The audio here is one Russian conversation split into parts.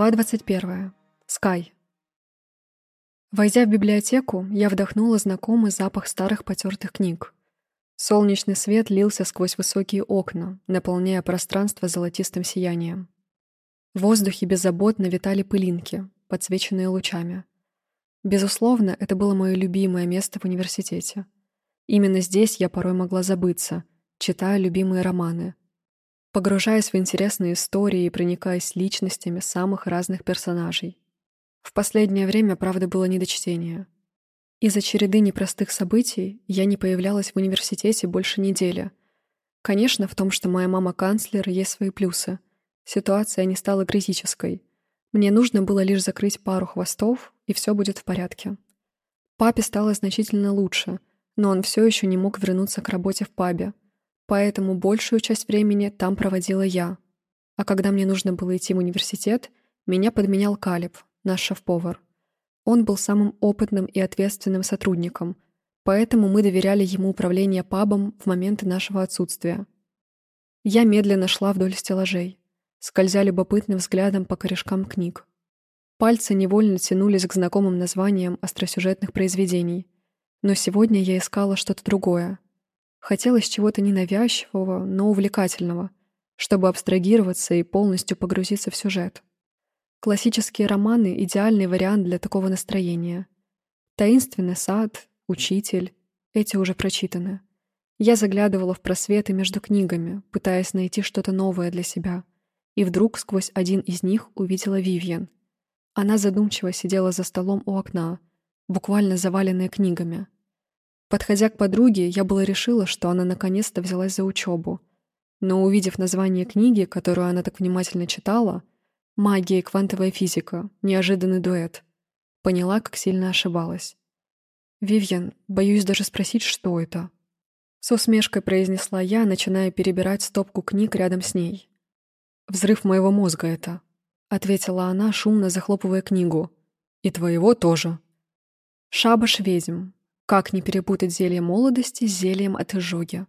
Глава 21. Скай. Войдя в библиотеку, я вдохнула знакомый запах старых потертых книг. Солнечный свет лился сквозь высокие окна, наполняя пространство золотистым сиянием. В воздухе беззаботно витали пылинки, подсвеченные лучами. Безусловно, это было мое любимое место в университете. Именно здесь я порой могла забыться, читая любимые романы — погружаясь в интересные истории и проникаясь личностями самых разных персонажей. В последнее время, правда, было не до чтения. Из-за череды непростых событий я не появлялась в университете больше недели. Конечно, в том, что моя мама канцлер, есть свои плюсы. Ситуация не стала критической. Мне нужно было лишь закрыть пару хвостов, и все будет в порядке. Папе стало значительно лучше, но он все еще не мог вернуться к работе в пабе, поэтому большую часть времени там проводила я. А когда мне нужно было идти в университет, меня подменял Калиб, наш шеф-повар. Он был самым опытным и ответственным сотрудником, поэтому мы доверяли ему управление пабом в моменты нашего отсутствия. Я медленно шла вдоль стеллажей, скользя любопытным взглядом по корешкам книг. Пальцы невольно тянулись к знакомым названиям остросюжетных произведений, но сегодня я искала что-то другое — Хотелось чего-то ненавязчивого, но увлекательного, чтобы абстрагироваться и полностью погрузиться в сюжет. Классические романы — идеальный вариант для такого настроения. «Таинственный сад», «Учитель» — эти уже прочитаны. Я заглядывала в просветы между книгами, пытаясь найти что-то новое для себя. И вдруг сквозь один из них увидела Вивьен. Она задумчиво сидела за столом у окна, буквально заваленная книгами — Подходя к подруге, я была решила, что она наконец-то взялась за учебу. Но увидев название книги, которую она так внимательно читала, «Магия и квантовая физика. Неожиданный дуэт», поняла, как сильно ошибалась. «Вивьен, боюсь даже спросить, что это?» С усмешкой произнесла я, начиная перебирать стопку книг рядом с ней. «Взрыв моего мозга это», — ответила она, шумно захлопывая книгу. «И твоего тоже». «Шабаш ведьм. Как не перепутать зелье молодости с зельем от изжоги?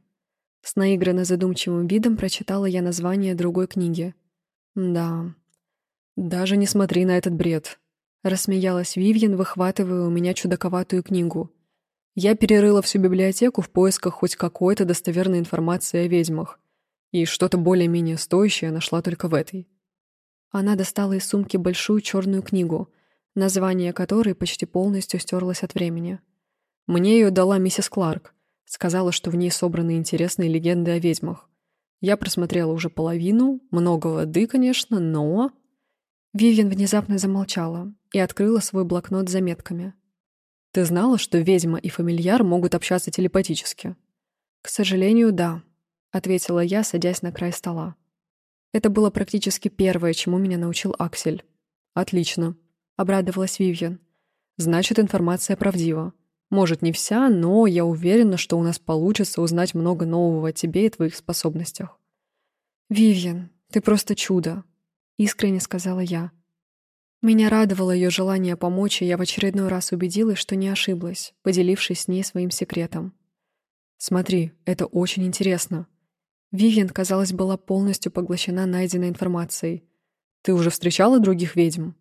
С наигранно задумчивым видом прочитала я название другой книги. Да. Даже не смотри на этот бред. Рассмеялась Вивьен, выхватывая у меня чудаковатую книгу. Я перерыла всю библиотеку в поисках хоть какой-то достоверной информации о ведьмах. И что-то более-менее стоящее нашла только в этой. Она достала из сумки большую черную книгу, название которой почти полностью стерлось от времени. Мне ее дала миссис Кларк. Сказала, что в ней собраны интересные легенды о ведьмах. Я просмотрела уже половину, много воды, конечно, но... Вивьен внезапно замолчала и открыла свой блокнот с заметками. «Ты знала, что ведьма и фамильяр могут общаться телепатически?» «К сожалению, да», — ответила я, садясь на край стола. Это было практически первое, чему меня научил Аксель. «Отлично», — обрадовалась Вивьен. «Значит, информация правдива. Может, не вся, но я уверена, что у нас получится узнать много нового о тебе и твоих способностях. «Вивьен, ты просто чудо», — искренне сказала я. Меня радовало ее желание помочь, и я в очередной раз убедилась, что не ошиблась, поделившись с ней своим секретом. «Смотри, это очень интересно». Вивьен, казалось, была полностью поглощена найденной информацией. «Ты уже встречала других ведьм?»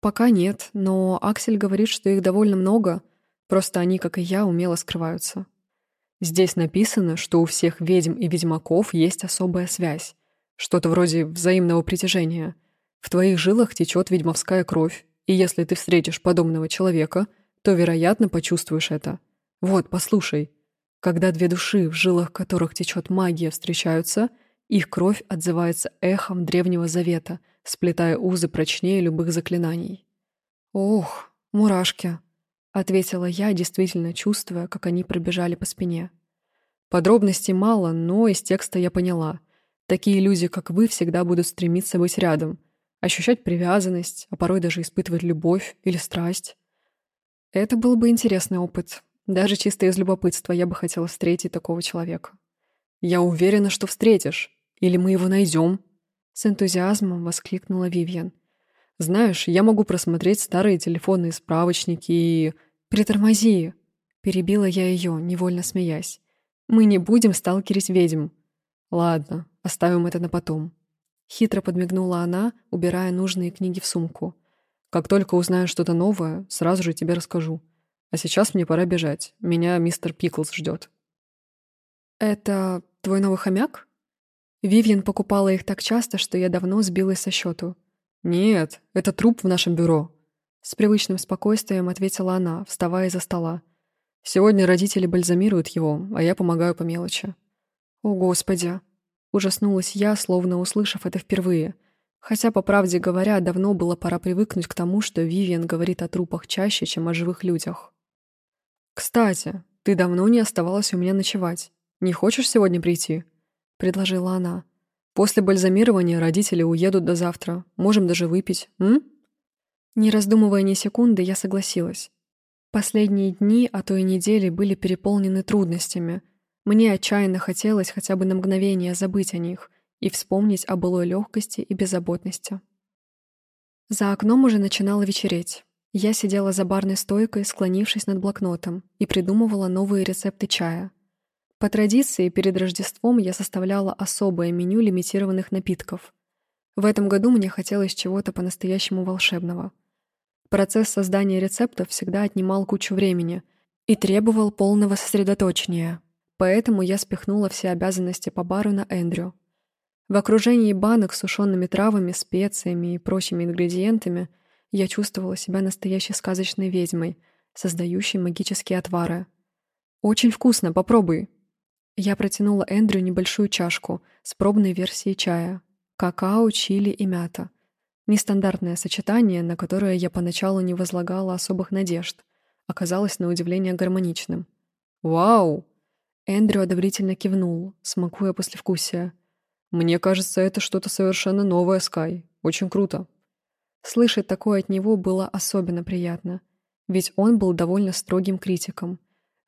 «Пока нет, но Аксель говорит, что их довольно много», — Просто они, как и я, умело скрываются. Здесь написано, что у всех ведьм и ведьмаков есть особая связь. Что-то вроде взаимного притяжения. В твоих жилах течет ведьмовская кровь, и если ты встретишь подобного человека, то, вероятно, почувствуешь это. Вот, послушай. Когда две души, в жилах которых течет магия, встречаются, их кровь отзывается эхом Древнего Завета, сплетая узы прочнее любых заклинаний. Ох, мурашки. — ответила я, действительно чувствуя, как они пробежали по спине. Подробностей мало, но из текста я поняла. Такие люди, как вы, всегда будут стремиться быть рядом, ощущать привязанность, а порой даже испытывать любовь или страсть. Это был бы интересный опыт. Даже чисто из любопытства я бы хотела встретить такого человека. «Я уверена, что встретишь. Или мы его найдем?» С энтузиазмом воскликнула Вивьен. Знаешь, я могу просмотреть старые телефонные справочники и... Притормози!» Перебила я ее, невольно смеясь. «Мы не будем сталкерить ведьм». «Ладно, оставим это на потом». Хитро подмигнула она, убирая нужные книги в сумку. «Как только узнаю что-то новое, сразу же тебе расскажу. А сейчас мне пора бежать. Меня мистер Пиклс ждет». «Это твой новый хомяк?» Вивьен покупала их так часто, что я давно сбилась со счету. «Нет, это труп в нашем бюро», — с привычным спокойствием ответила она, вставая из-за стола. «Сегодня родители бальзамируют его, а я помогаю по мелочи». «О, Господи!» Ужаснулась я, словно услышав это впервые. Хотя, по правде говоря, давно было пора привыкнуть к тому, что Вивиан говорит о трупах чаще, чем о живых людях. «Кстати, ты давно не оставалась у меня ночевать. Не хочешь сегодня прийти?» — предложила она. «После бальзамирования родители уедут до завтра. Можем даже выпить, м?» Не раздумывая ни секунды, я согласилась. Последние дни, а то и недели были переполнены трудностями — мне отчаянно хотелось хотя бы на мгновение забыть о них и вспомнить о былой легкости и беззаботности. За окном уже начинало вечереть. Я сидела за барной стойкой, склонившись над блокнотом, и придумывала новые рецепты чая. По традиции, перед Рождеством я составляла особое меню лимитированных напитков. В этом году мне хотелось чего-то по-настоящему волшебного. Процесс создания рецептов всегда отнимал кучу времени и требовал полного сосредоточения. Поэтому я спихнула все обязанности по бару на Эндрю. В окружении банок с сушеными травами, специями и прочими ингредиентами я чувствовала себя настоящей сказочной ведьмой, создающей магические отвары. «Очень вкусно, попробуй!» Я протянула Эндрю небольшую чашку с пробной версией чая. Какао, чили и мята. Нестандартное сочетание, на которое я поначалу не возлагала особых надежд, оказалось на удивление гармоничным. «Вау!» Эндрю одобрительно кивнул, смакуя послевкусие. «Мне кажется, это что-то совершенно новое, Скай. Очень круто». Слышать такое от него было особенно приятно, ведь он был довольно строгим критиком.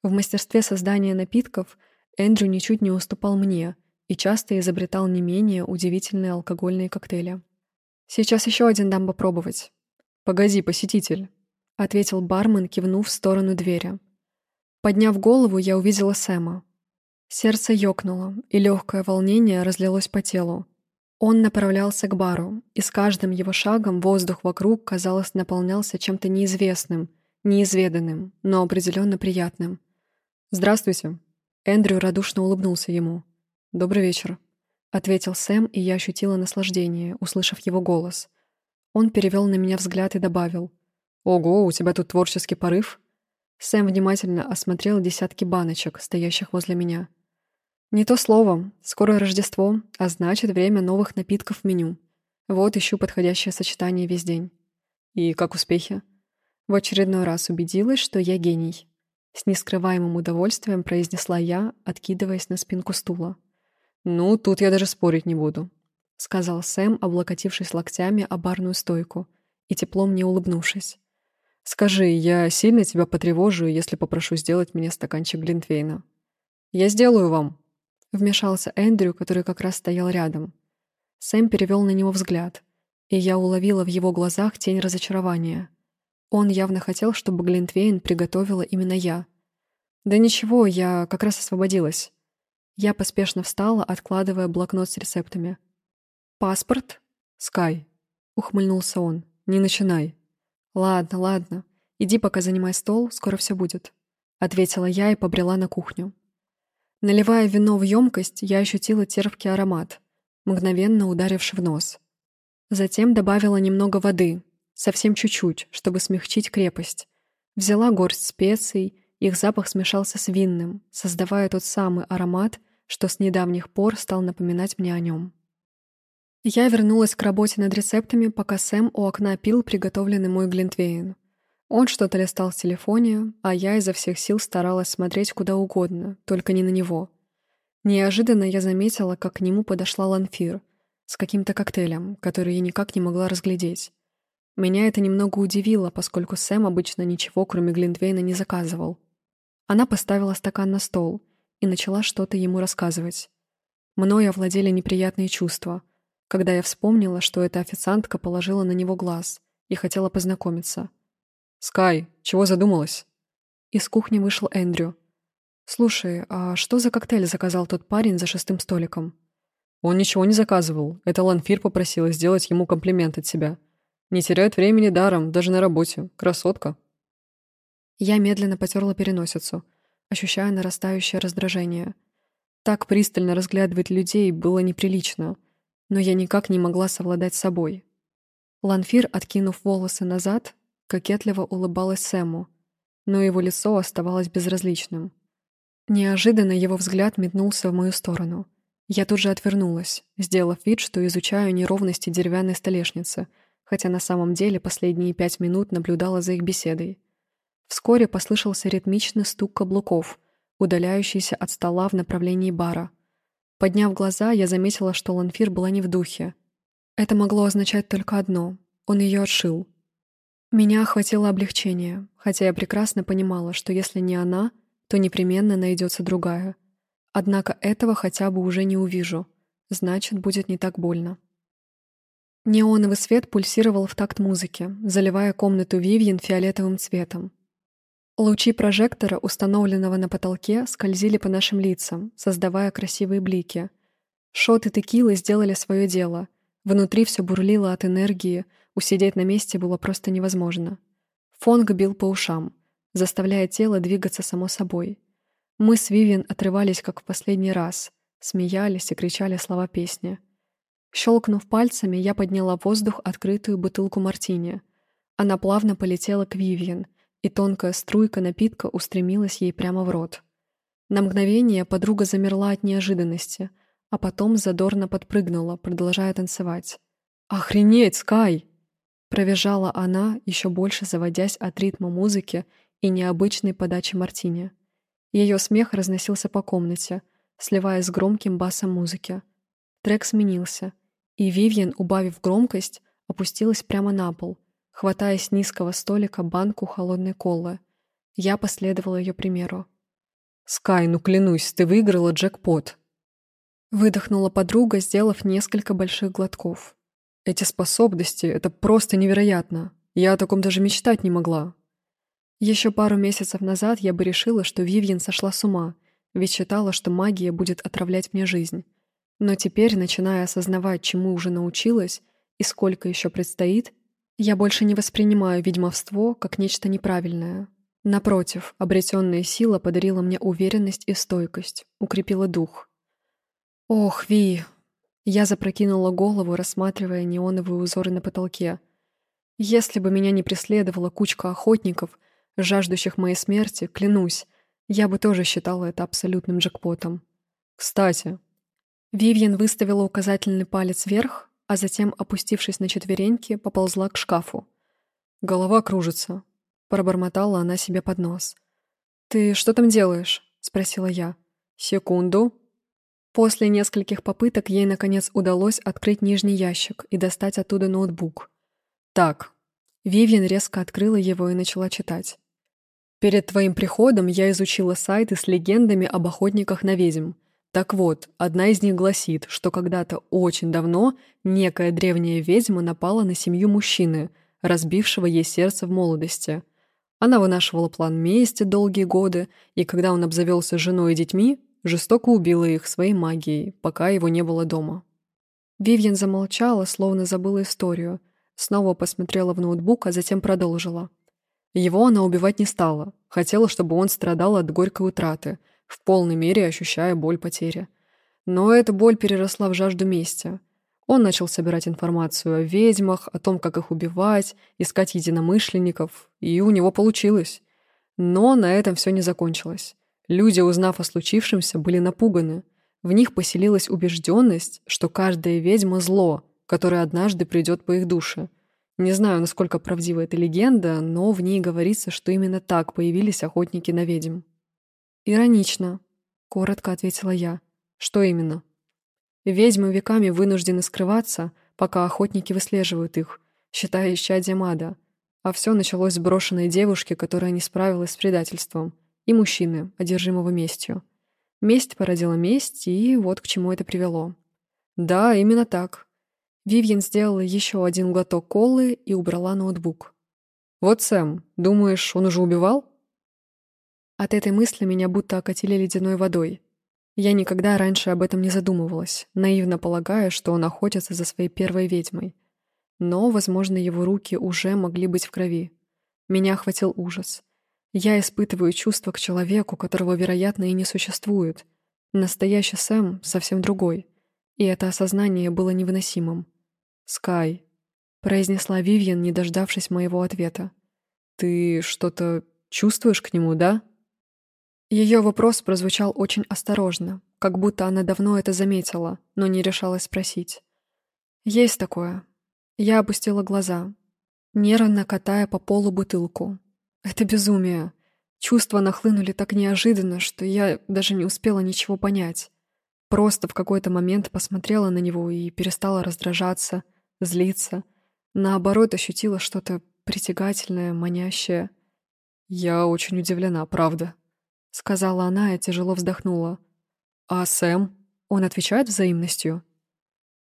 В мастерстве создания напитков Эндрю ничуть не уступал мне и часто изобретал не менее удивительные алкогольные коктейли. «Сейчас еще один дам попробовать». «Погоди, посетитель», — ответил бармен, кивнув в сторону двери. Подняв голову, я увидела Сэма. Сердце ёкнуло, и легкое волнение разлилось по телу. Он направлялся к бару, и с каждым его шагом воздух вокруг, казалось, наполнялся чем-то неизвестным, неизведанным, но определенно приятным. «Здравствуйте!» Эндрю радушно улыбнулся ему. «Добрый вечер», — ответил Сэм, и я ощутила наслаждение, услышав его голос. Он перевел на меня взгляд и добавил. «Ого, у тебя тут творческий порыв?» Сэм внимательно осмотрел десятки баночек, стоящих возле меня. Не то слово. Скоро Рождество, а значит, время новых напитков в меню. Вот ищу подходящее сочетание весь день. И как успехи? В очередной раз убедилась, что я гений. С нескрываемым удовольствием произнесла я, откидываясь на спинку стула. «Ну, тут я даже спорить не буду», — сказал Сэм, облокотившись локтями о барную стойку и тепло мне улыбнувшись. «Скажи, я сильно тебя потревожу, если попрошу сделать мне стаканчик Глинтвейна?» «Я сделаю вам», Вмешался Эндрю, который как раз стоял рядом. Сэм перевел на него взгляд, и я уловила в его глазах тень разочарования. Он явно хотел, чтобы Глинтвейн приготовила именно я. «Да ничего, я как раз освободилась». Я поспешно встала, откладывая блокнот с рецептами. «Паспорт?» «Скай», — ухмыльнулся он. «Не начинай». «Ладно, ладно. Иди пока занимай стол, скоро все будет», — ответила я и побрела на кухню. Наливая вино в емкость, я ощутила терпкий аромат, мгновенно ударивший в нос. Затем добавила немного воды, совсем чуть-чуть, чтобы смягчить крепость. Взяла горсть специй, их запах смешался с винным, создавая тот самый аромат, что с недавних пор стал напоминать мне о нем. Я вернулась к работе над рецептами, пока Сэм у окна пил приготовленный мой глинтвейн. Он что-то листал в телефоне, а я изо всех сил старалась смотреть куда угодно, только не на него. Неожиданно я заметила, как к нему подошла Ланфир с каким-то коктейлем, который я никак не могла разглядеть. Меня это немного удивило, поскольку Сэм обычно ничего, кроме Глинтвейна, не заказывал. Она поставила стакан на стол и начала что-то ему рассказывать. Мною овладели неприятные чувства, когда я вспомнила, что эта официантка положила на него глаз и хотела познакомиться — «Скай, чего задумалась?» Из кухни вышел Эндрю. «Слушай, а что за коктейль заказал тот парень за шестым столиком?» Он ничего не заказывал. Это Ланфир попросила сделать ему комплимент от себя. Не теряет времени даром, даже на работе. Красотка. Я медленно потерла переносицу, ощущая нарастающее раздражение. Так пристально разглядывать людей было неприлично, но я никак не могла совладать с собой. Ланфир, откинув волосы назад, кокетливо улыбалась Сэму, но его лицо оставалось безразличным. Неожиданно его взгляд метнулся в мою сторону. Я тут же отвернулась, сделав вид, что изучаю неровности деревянной столешницы, хотя на самом деле последние пять минут наблюдала за их беседой. Вскоре послышался ритмичный стук каблуков, удаляющийся от стола в направлении бара. Подняв глаза, я заметила, что Ланфир была не в духе. Это могло означать только одно — он ее отшил. Меня охватило облегчение, хотя я прекрасно понимала, что если не она, то непременно найдется другая. Однако этого хотя бы уже не увижу, значит, будет не так больно. Неоновый свет пульсировал в такт музыки, заливая комнату Вивьен фиолетовым цветом. Лучи прожектора, установленного на потолке, скользили по нашим лицам, создавая красивые блики. Шоты текилы сделали свое дело. Внутри все бурлило от энергии, усидеть на месте было просто невозможно. Фонг бил по ушам, заставляя тело двигаться само собой. Мы с Вивиан отрывались, как в последний раз, смеялись и кричали слова песни. Щелкнув пальцами, я подняла в воздух открытую бутылку мартини. Она плавно полетела к Вивиан, и тонкая струйка напитка устремилась ей прямо в рот. На мгновение подруга замерла от неожиданности, а потом задорно подпрыгнула, продолжая танцевать. «Охренеть, Скай!» Провизжала она, еще больше заводясь от ритма музыки и необычной подачи мартини. Ее смех разносился по комнате, сливаясь с громким басом музыки. Трек сменился, и Вивьен, убавив громкость, опустилась прямо на пол, хватая с низкого столика банку холодной колы. Я последовала ее примеру. «Скай, ну клянусь, ты выиграла джекпот!» Выдохнула подруга, сделав несколько больших глотков. «Эти способности — это просто невероятно! Я о таком даже мечтать не могла!» Еще пару месяцев назад я бы решила, что Вивьен сошла с ума, ведь считала, что магия будет отравлять мне жизнь. Но теперь, начиная осознавать, чему уже научилась и сколько еще предстоит, я больше не воспринимаю ведьмовство как нечто неправильное. Напротив, обретенная сила подарила мне уверенность и стойкость, укрепила дух. «Ох, Ви!» Я запрокинула голову, рассматривая неоновые узоры на потолке. Если бы меня не преследовала кучка охотников — жаждущих моей смерти, клянусь, я бы тоже считала это абсолютным джекпотом. Кстати. Вивьен выставила указательный палец вверх, а затем, опустившись на четвереньки, поползла к шкафу. «Голова кружится», — пробормотала она себе под нос. «Ты что там делаешь?» — спросила я. «Секунду». После нескольких попыток ей, наконец, удалось открыть нижний ящик и достать оттуда ноутбук. «Так». Вивьен резко открыла его и начала читать. Перед твоим приходом я изучила сайты с легендами об охотниках на ведьм. Так вот, одна из них гласит, что когда-то очень давно некая древняя ведьма напала на семью мужчины, разбившего ей сердце в молодости. Она вынашивала план мести долгие годы, и когда он обзавелся женой и детьми, жестоко убила их своей магией, пока его не было дома. Вивьен замолчала, словно забыла историю, снова посмотрела в ноутбук, а затем продолжила. Его она убивать не стала, хотела, чтобы он страдал от горькой утраты, в полной мере ощущая боль потери. Но эта боль переросла в жажду мести. Он начал собирать информацию о ведьмах, о том, как их убивать, искать единомышленников, и у него получилось. Но на этом все не закончилось. Люди, узнав о случившемся, были напуганы. В них поселилась убежденность, что каждая ведьма — зло, которое однажды придет по их душе — не знаю, насколько правдива эта легенда, но в ней говорится, что именно так появились охотники на ведьм. «Иронично», — коротко ответила я. «Что именно?» «Ведьмы веками вынуждены скрываться, пока охотники выслеживают их, считая исчадием ада. А все началось с брошенной девушки, которая не справилась с предательством, и мужчины, одержимого местью. Месть породила месть, и вот к чему это привело». «Да, именно так», Вивьен сделала еще один глоток колы и убрала ноутбук. «Вот Сэм, думаешь, он уже убивал?» От этой мысли меня будто окатили ледяной водой. Я никогда раньше об этом не задумывалась, наивно полагая, что он охотится за своей первой ведьмой. Но, возможно, его руки уже могли быть в крови. Меня охватил ужас. Я испытываю чувства к человеку, которого, вероятно, и не существует. Настоящий Сэм совсем другой. И это осознание было невыносимым. «Скай», — произнесла Вивьен, не дождавшись моего ответа. «Ты что-то чувствуешь к нему, да?» Ее вопрос прозвучал очень осторожно, как будто она давно это заметила, но не решалась спросить. «Есть такое». Я опустила глаза, нервно катая по полу бутылку. «Это безумие. Чувства нахлынули так неожиданно, что я даже не успела ничего понять. Просто в какой-то момент посмотрела на него и перестала раздражаться, злиться. Наоборот, ощутила что-то притягательное, манящее. «Я очень удивлена, правда», — сказала она и тяжело вздохнула. «А Сэм? Он отвечает взаимностью?»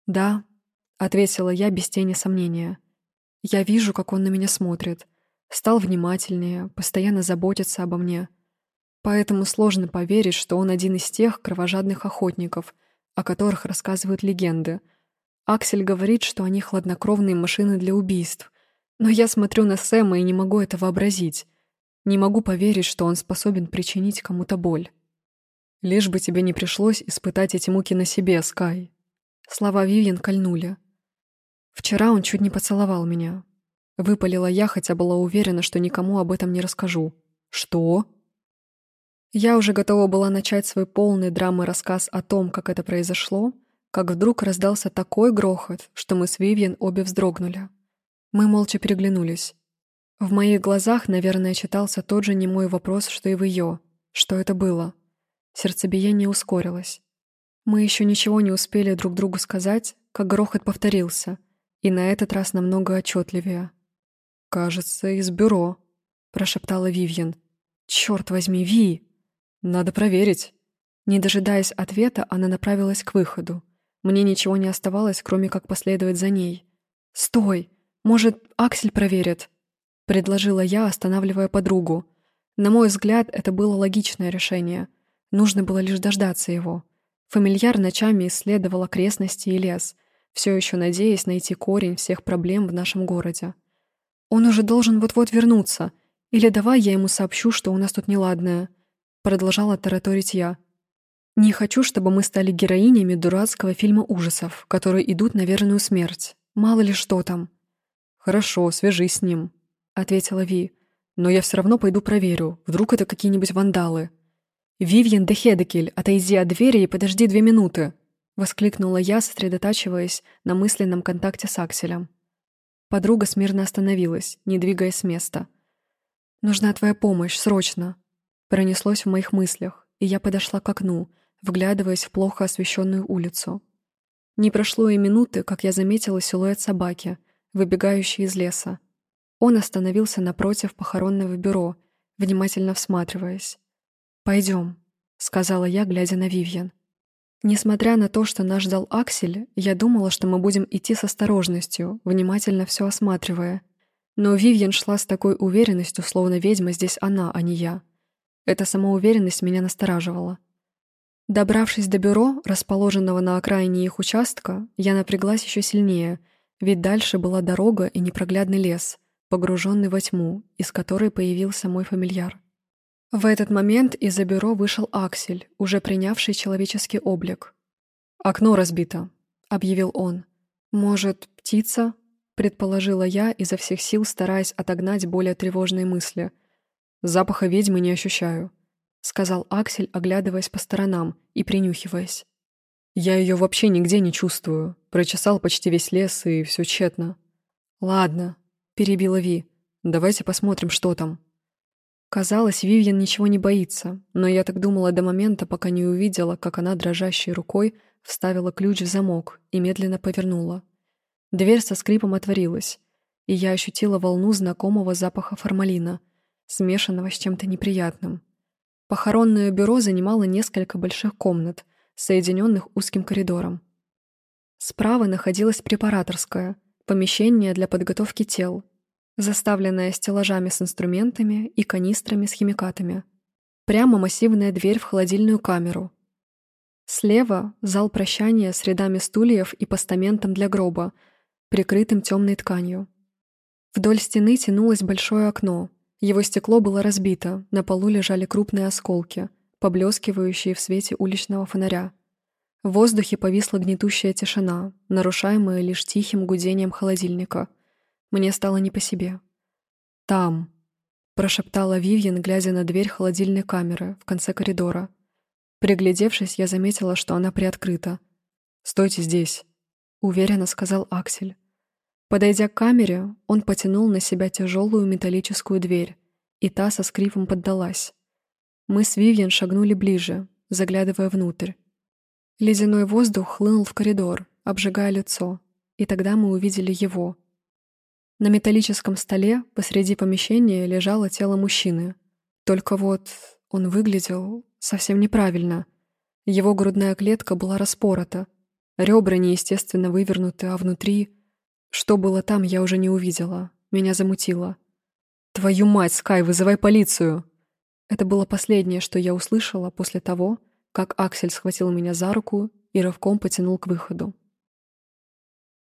«Да», — ответила я без тени сомнения. «Я вижу, как он на меня смотрит. Стал внимательнее, постоянно заботится обо мне. Поэтому сложно поверить, что он один из тех кровожадных охотников, о которых рассказывают легенды. Аксель говорит, что они хладнокровные машины для убийств. Но я смотрю на Сэма и не могу это вообразить. Не могу поверить, что он способен причинить кому-то боль. Лишь бы тебе не пришлось испытать эти муки на себе, Скай. Слова Вивьен кольнули. Вчера он чуть не поцеловал меня. Выпалила я, хотя была уверена, что никому об этом не расскажу. Что? Я уже готова была начать свой полный драмы рассказ о том, как это произошло, как вдруг раздался такой грохот, что мы с Вивьен обе вздрогнули. Мы молча переглянулись. В моих глазах, наверное, читался тот же немой вопрос, что и в ее. Что это было? Сердцебиение ускорилось. Мы еще ничего не успели друг другу сказать, как грохот повторился, и на этот раз намного отчетливее. «Кажется, из бюро», — прошептала Вивьен. «Черт возьми, Ви!» «Надо проверить». Не дожидаясь ответа, она направилась к выходу. Мне ничего не оставалось, кроме как последовать за ней. «Стой! Может, Аксель проверит?» Предложила я, останавливая подругу. На мой взгляд, это было логичное решение. Нужно было лишь дождаться его. Фамильяр ночами исследовал окрестности и лес, все еще надеясь найти корень всех проблем в нашем городе. «Он уже должен вот-вот вернуться. Или давай я ему сообщу, что у нас тут неладное», — продолжала тараторить я. «Не хочу, чтобы мы стали героинями дурацкого фильма ужасов, которые идут на верную смерть. Мало ли что там». «Хорошо, свяжись с ним», ответила Ви. «Но я все равно пойду проверю. Вдруг это какие-нибудь вандалы». «Вивьен де Хедекель, отойди от двери и подожди две минуты!» — воскликнула я, сосредотачиваясь на мысленном контакте с Акселем. Подруга смирно остановилась, не двигаясь с места. «Нужна твоя помощь, срочно!» Пронеслось в моих мыслях, и я подошла к окну, вглядываясь в плохо освещенную улицу. Не прошло и минуты, как я заметила силуэт собаки, выбегающей из леса. Он остановился напротив похоронного бюро, внимательно всматриваясь. «Пойдем», — сказала я, глядя на Вивьен. Несмотря на то, что нас ждал Аксель, я думала, что мы будем идти с осторожностью, внимательно все осматривая. Но Вивьен шла с такой уверенностью, словно ведьма здесь она, а не я. Эта самоуверенность меня настораживала. Добравшись до бюро, расположенного на окраине их участка, я напряглась еще сильнее, ведь дальше была дорога и непроглядный лес — погруженный во тьму, из которой появился мой фамильяр. В этот момент из-за бюро вышел Аксель, уже принявший человеческий облик. «Окно разбито», — объявил он. «Может, птица?» — предположила я, изо всех сил стараясь отогнать более тревожные мысли. «Запаха ведьмы не ощущаю», — сказал Аксель, оглядываясь по сторонам и принюхиваясь. «Я ее вообще нигде не чувствую. Прочесал почти весь лес, и все тщетно». «Ладно», перебила Ви. «Давайте посмотрим, что там». Казалось, Вивьен ничего не боится, но я так думала до момента, пока не увидела, как она дрожащей рукой вставила ключ в замок и медленно повернула. Дверь со скрипом отворилась, и я ощутила волну знакомого запаха формалина, смешанного с чем-то неприятным. Похоронное бюро занимало несколько больших комнат, соединенных узким коридором. Справа находилась препараторская — помещение для подготовки тел, заставленное стеллажами с инструментами и канистрами с химикатами. Прямо массивная дверь в холодильную камеру. Слева — зал прощания с рядами стульев и постаментом для гроба, прикрытым темной тканью. Вдоль стены тянулось большое окно. Его стекло было разбито, на полу лежали крупные осколки, поблескивающие в свете уличного фонаря. В воздухе повисла гнетущая тишина, нарушаемая лишь тихим гудением холодильника. Мне стало не по себе. «Там», — прошептала Вивьен, глядя на дверь холодильной камеры в конце коридора. Приглядевшись, я заметила, что она приоткрыта. «Стойте здесь», — уверенно сказал Аксель. Подойдя к камере, он потянул на себя тяжелую металлическую дверь, и та со скрипом поддалась. Мы с Вивьен шагнули ближе, заглядывая внутрь. Ледяной воздух хлынул в коридор, обжигая лицо, и тогда мы увидели его. На металлическом столе посреди помещения лежало тело мужчины. Только вот он выглядел совсем неправильно. Его грудная клетка была распорота, ребра неестественно вывернуты, а внутри что было там, я уже не увидела. Меня замутило. «Твою мать, Скай, вызывай полицию!» Это было последнее, что я услышала после того, как Аксель схватил меня за руку и рывком потянул к выходу.